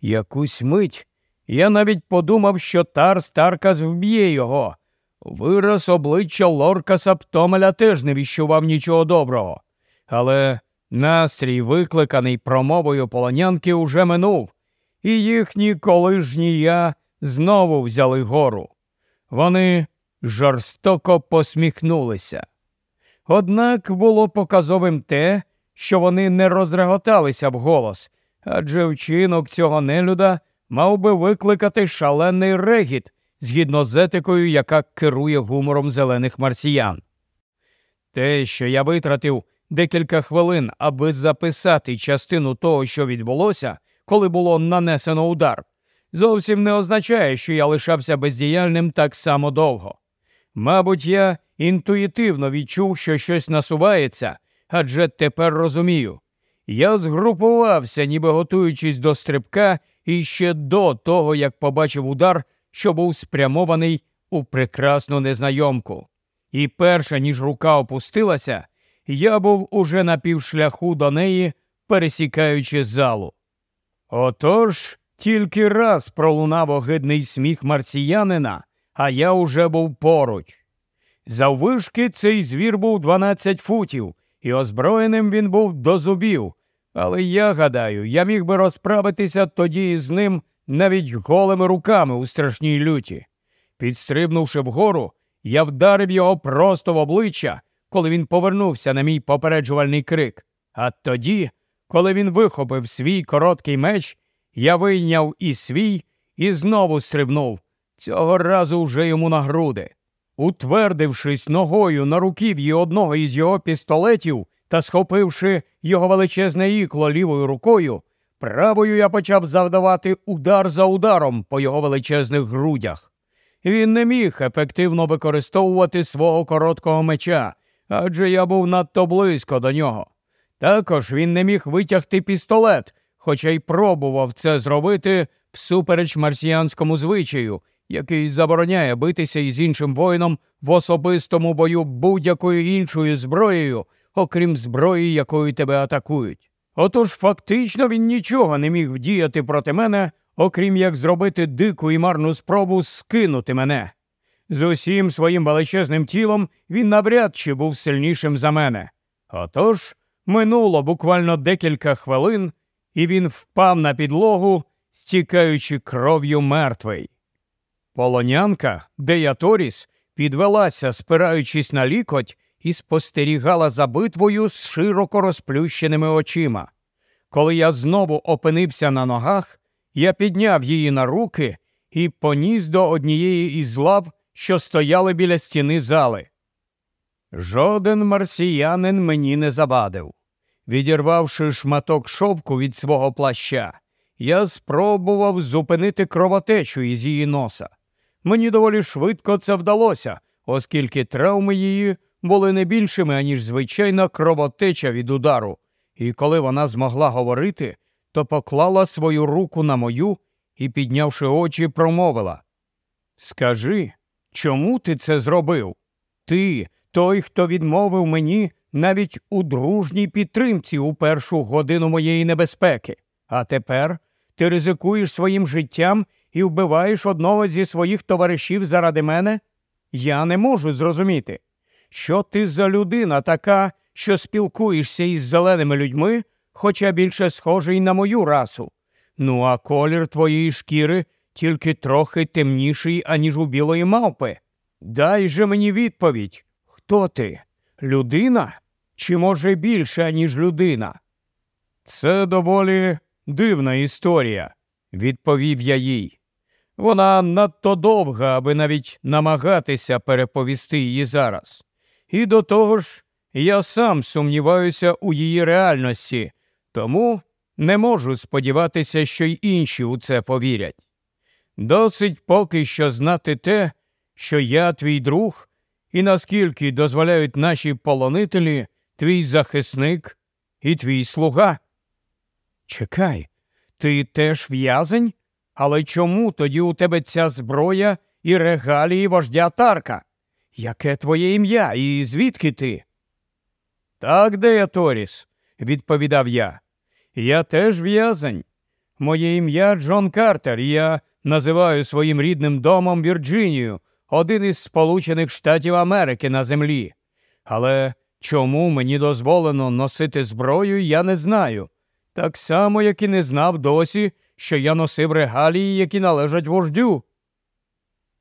Якусь мить я навіть подумав, що Тарс Таркас вб'є його. Вираз обличчя Лоркаса Птомеля теж не віщував нічого доброго. Але настрій, викликаний промовою полонянки, уже минув, і їхні колишні я знову взяли гору. Вони жорстоко посміхнулися. Однак було показовим те, що вони не розреготалися вголос, адже вчинок цього нелюда мав би викликати шалений регіт згідно з етикою, яка керує гумором зелених марсіян. Те, що я витратив декілька хвилин, аби записати частину того, що відбулося, коли було нанесено удар, зовсім не означає, що я лишався бездіяльним так само довго. Мабуть, я інтуїтивно відчув, що щось насувається, адже тепер розумію. Я згрупувався, ніби готуючись до стрибка, і ще до того, як побачив удар, що був спрямований у прекрасну незнайомку. І перша ніж рука опустилася, я був уже на півшляху до неї, пересікаючи залу. Отож тільки раз пролунав огидний сміх марсіянина, а я уже був поруч. Заввишки цей звір був 12 футів, і озброєним він був до зубів. Але я гадаю, я міг би розправитися тоді із ним навіть голими руками у страшній люті. Підстрибнувши вгору, я вдарив його просто в обличчя, коли він повернувся на мій попереджувальний крик. А тоді, коли він вихопив свій короткий меч, я вийняв і свій і знову стрибнув, цього разу вже йому на груди. Утвердившись ногою на руків'ї одного із його пістолетів та схопивши його величезне ікло лівою рукою, правою я почав завдавати удар за ударом по його величезних грудях. Він не міг ефективно використовувати свого короткого меча, адже я був надто близько до нього. Також він не міг витягти пістолет, хоча й пробував це зробити всупереч марсіянському звичаю, який забороняє битися із іншим воїном в особистому бою будь-якою іншою зброєю, окрім зброї, якою тебе атакують. Отож фактично він нічого не міг вдіяти проти мене, окрім як зробити дику і марну спробу скинути мене. З усім своїм величезним тілом він навряд чи був сильнішим за мене. Отож минуло буквально декілька хвилин, і він впав на підлогу, стікаючи кров'ю мертвий. Полонянка, Деяторіс, підвелася, спираючись на лікоть, і спостерігала за битвою з широко розплющеними очима. Коли я знову опинився на ногах, я підняв її на руки і поніс до однієї із лав, що стояли біля стіни зали. Жоден марсіянин мені не завадив. Відірвавши шматок шовку від свого плаща, я спробував зупинити кровотечу із її носа. Мені доволі швидко це вдалося, оскільки травми її були не більшими, аніж звичайна кровотеча від удару, і коли вона змогла говорити, то поклала свою руку на мою і, піднявши очі, промовила Скажи, чому ти це зробив? Ти, той, хто відмовив мені навіть у дружній підтримці у першу годину моєї небезпеки, а тепер ти ризикуєш своїм життям і вбиваєш одного зі своїх товаришів заради мене? Я не можу зрозуміти, що ти за людина така, що спілкуєшся із зеленими людьми, хоча більше схожий на мою расу. Ну, а колір твоєї шкіри тільки трохи темніший, аніж у білої мавпи. Дай же мені відповідь, хто ти? Людина? Чи може більше, аніж людина? Це доволі дивна історія, відповів я їй. Вона надто довга, аби навіть намагатися переповісти її зараз. І до того ж, я сам сумніваюся у її реальності, тому не можу сподіватися, що й інші у це повірять. Досить поки що знати те, що я твій друг, і наскільки дозволяють наші полонителі, твій захисник і твій слуга. Чекай, ти теж в'язень? Але чому тоді у тебе ця зброя і регалії вождя Тарка? Яке твоє ім'я і звідки ти? Так, Деяторіс, відповідав я. Я теж в'язень. Моє ім'я Джон Картер, і я називаю своїм рідним домом Вірджинію, один із Сполучених Штатів Америки на землі. Але чому мені дозволено носити зброю, я не знаю. Так само, як і не знав досі, що я носив регалії, які належать вождю.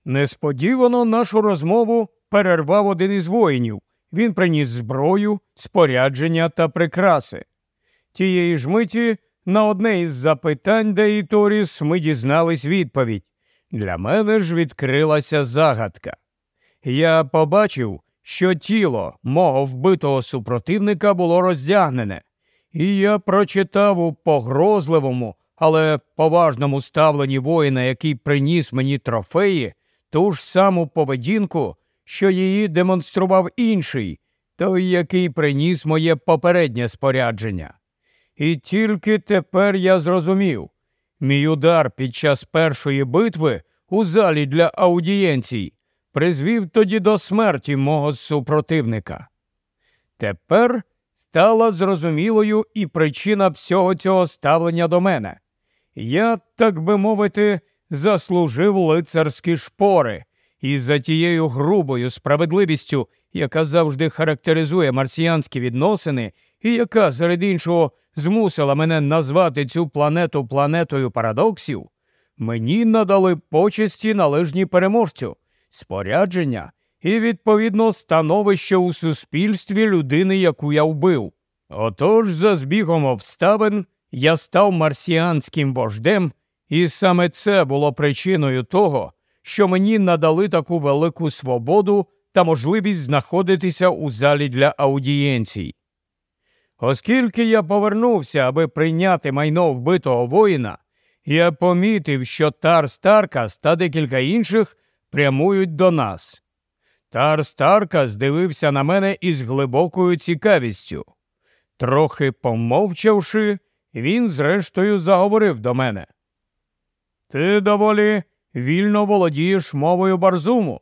Несподівано нашу розмову перервав один із воїнів. Він приніс зброю, спорядження та прикраси. Тієї ж миті на одне із запитань Деїторіс ми дізнались відповідь. Для мене ж відкрилася загадка. Я побачив, що тіло мого вбитого супротивника було роздягнене, і я прочитав у погрозливому, але поважному ставленні воїна, який приніс мені трофеї, ту ж саму поведінку, що її демонстрував інший, той, який приніс моє попереднє спорядження. І тільки тепер я зрозумів мій удар під час першої битви у залі для аудієнцій призвів тоді до смерті мого супротивника. Тепер стала зрозумілою і причина всього цього ставлення до мене. Я, так би мовити, заслужив лицарські шпори, і за тією грубою справедливістю, яка завжди характеризує марсіянські відносини, і яка, серед іншого, змусила мене назвати цю планету планетою парадоксів, мені надали почесті належні переможцю, спорядження і, відповідно, становище у суспільстві людини, яку я вбив. Отож, за збігом обставин, я став марсіанським вождем, і саме це було причиною того, що мені надали таку велику свободу та можливість знаходитися у залі для аудієнцій. Оскільки я повернувся, аби прийняти майно вбитого воїна, я помітив, що Тарс Таркас та декілька інших прямують до нас. Тарс Таркас дивився на мене із глибокою цікавістю. Трохи помовчавши, він, зрештою, заговорив до мене. Ти доволі вільно володієш мовою барзуму,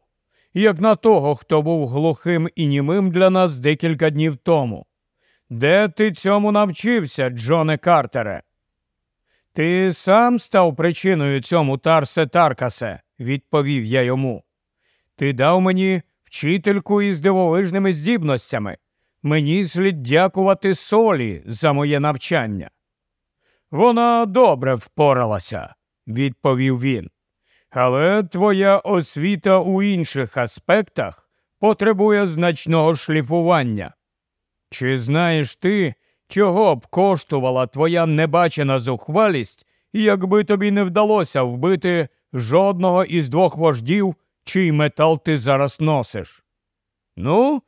як на того, хто був глухим і німим для нас декілька днів тому. Де ти цьому навчився, Джоне Картере? Ти сам став причиною цьому, Тарсе Таркасе, відповів я йому. Ти дав мені вчительку із дивовижними здібностями. Мені слід дякувати солі за моє навчання. Вона добре впоралася, відповів він. Але твоя освіта у інших аспектах потребує значного шліфування. Чи знаєш ти, чого б коштувала твоя небачена зухвалість, якби тобі не вдалося вбити жодного із двох вождів, чий метал ти зараз носиш? Ну,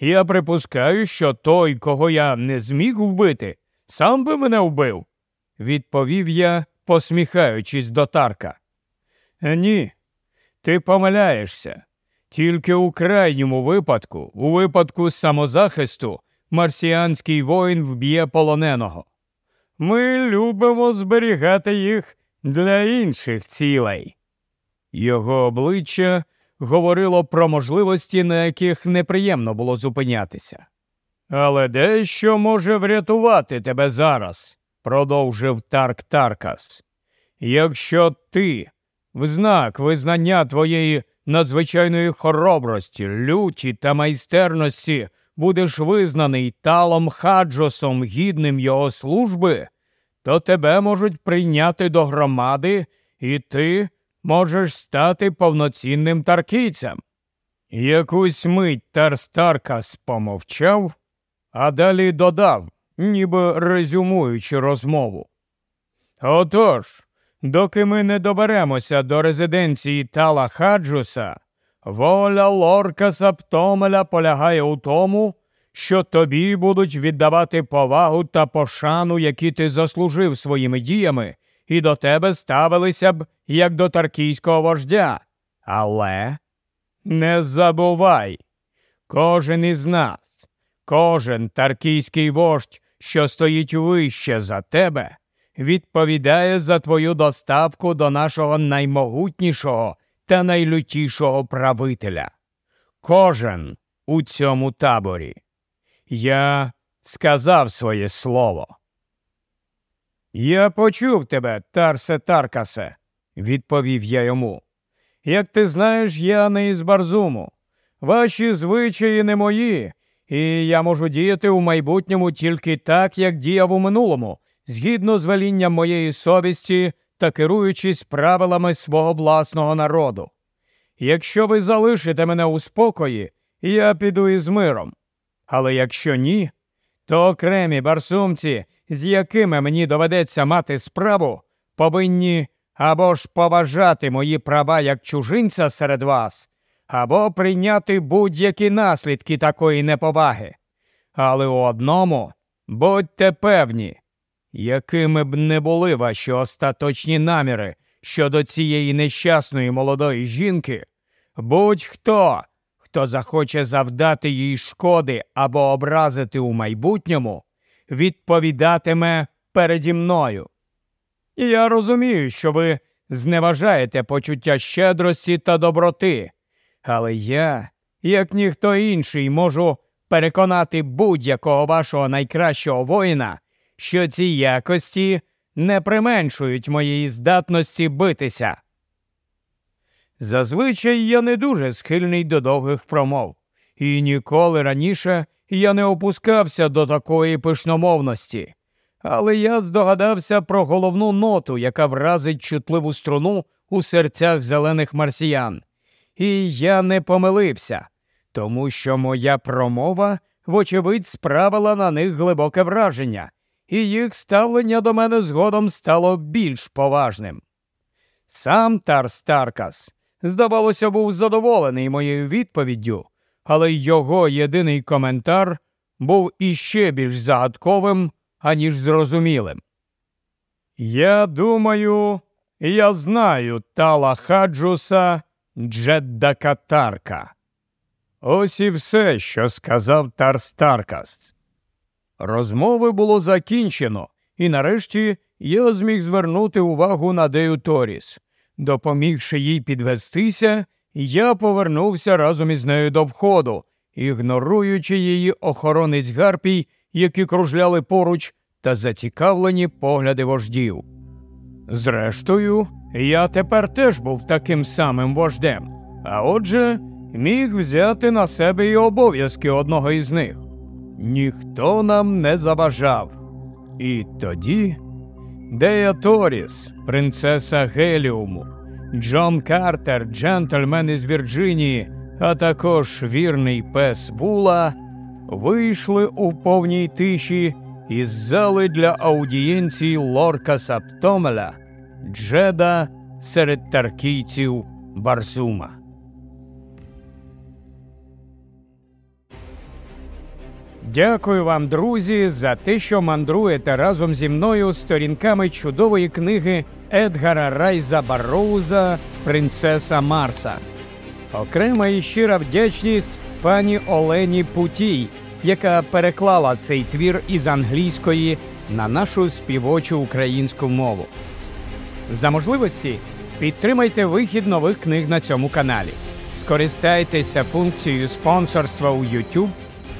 я припускаю, що той, кого я не зміг вбити, сам би мене вбив, відповів я, посміхаючись до Тарка. Ні, ти помиляєшся. Тільки у крайньому випадку, у випадку самозахисту, марсіанський воїн вб'є полоненого. Ми любимо зберігати їх для інших цілей. Його обличчя говорило про можливості, на яких неприємно було зупинятися. Але дещо може врятувати тебе зараз, продовжив Тарк Таркас. Якщо ти, в знак визнання твоєї надзвичайної хоробрості, люті та майстерності, будеш визнаний талом хаджосом гідним його служби, то тебе можуть прийняти до громади, і ти можеш стати повноцінним таркійцем. Якусь мить Тарстаркас помовчав, а далі додав, ніби резюмуючи розмову. Отож, доки ми не доберемося до резиденції Тала Хаджуса, воля Лорка Саптомеля полягає у тому, що тобі будуть віддавати повагу та пошану, які ти заслужив своїми діями, і до тебе ставилися б як до таркійського вождя. Але не забувай, кожен із нас, кожен таркійський вождь, що стоїть вище за тебе, відповідає за твою доставку до нашого наймогутнішого та найлютішого правителя. Кожен у цьому таборі. Я сказав своє слово. Я почув тебе, Тарсе Таркасе, відповів я йому. Як ти знаєш, я не із Барзуму. Ваші звичаї не мої, і я можу діяти у майбутньому тільки так, як діяв у минулому, згідно з велінням моєї совісті та керуючись правилами свого власного народу. Якщо ви залишите мене у спокої, я піду із миром. Але якщо ні, то окремі барсумці, з якими мені доведеться мати справу, повинні або ж поважати мої права як чужинця серед вас, або прийняти будь-які наслідки такої неповаги. Але у одному будьте певні, якими б не були ваші остаточні наміри щодо цієї нещасної молодої жінки, будь-хто, хто захоче завдати їй шкоди або образити у майбутньому, відповідатиме переді мною. Я розумію, що ви зневажаєте почуття щедрості та доброти, але я, як ніхто інший, можу переконати будь-якого вашого найкращого воїна, що ці якості не применшують моєї здатності битися. Зазвичай я не дуже схильний до довгих промов, і ніколи раніше я не опускався до такої пишномовності. Але я здогадався про головну ноту, яка вразить чутливу струну у серцях зелених марсіян. І я не помилився, тому що моя промова, вочевидь, справила на них глибоке враження, і їх ставлення до мене згодом стало більш поважним. Сам Тарс Таркас, здавалося, був задоволений моєю відповіддю, але його єдиний коментар був іще більш загадковим, аніж зрозумілим. Я думаю, я знаю Тала Хаджуса Джеддакатарка. Ось і все, що сказав Тарс Таркас. Розмови було закінчено, і нарешті я зміг звернути увагу на Дею Торіс. Допомігши їй підвестися, я повернувся разом із нею до входу, ігноруючи її охоронець гарпій, які кружляли поруч, та зацікавлені погляди вождів. Зрештою, я тепер теж був таким самим вождем, а отже, міг взяти на себе і обов'язки одного із них. Ніхто нам не заважав. І тоді Дея Торіс, принцеса Геліуму, Джон Картер, джентльмен із Вірджинії, а також вірний пес Вула, вийшли у повній тиші із зали для аудієнції Лорка Саптомеля, Джеда серед таркійців Барзума. Дякую вам, друзі, за те, що мандруєте разом зі мною сторінками чудової книги Едгара Райза Барроуза Принцеса Марса. Окрема і щира вдячність пані Олені Путій, яка переклала цей твір із англійської на нашу співочу українську мову. За можливості підтримайте вихід нових книг на цьому каналі. Скористайтеся функцією спонсорства у YouTube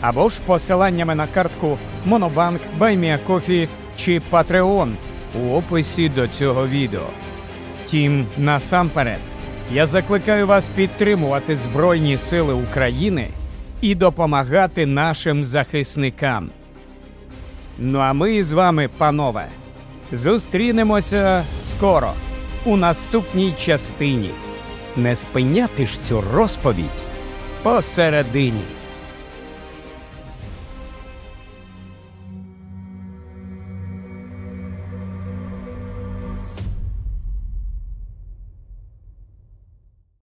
або ж посиланнями на картку Monobank, BuyMeACoffee чи Patreon у описі до цього відео. Втім, насамперед, я закликаю вас підтримувати Збройні Сили України і допомагати нашим захисникам. Ну а ми з вами, панове, зустрінемося скоро у наступній частині. Не спиняти ж цю розповідь посередині.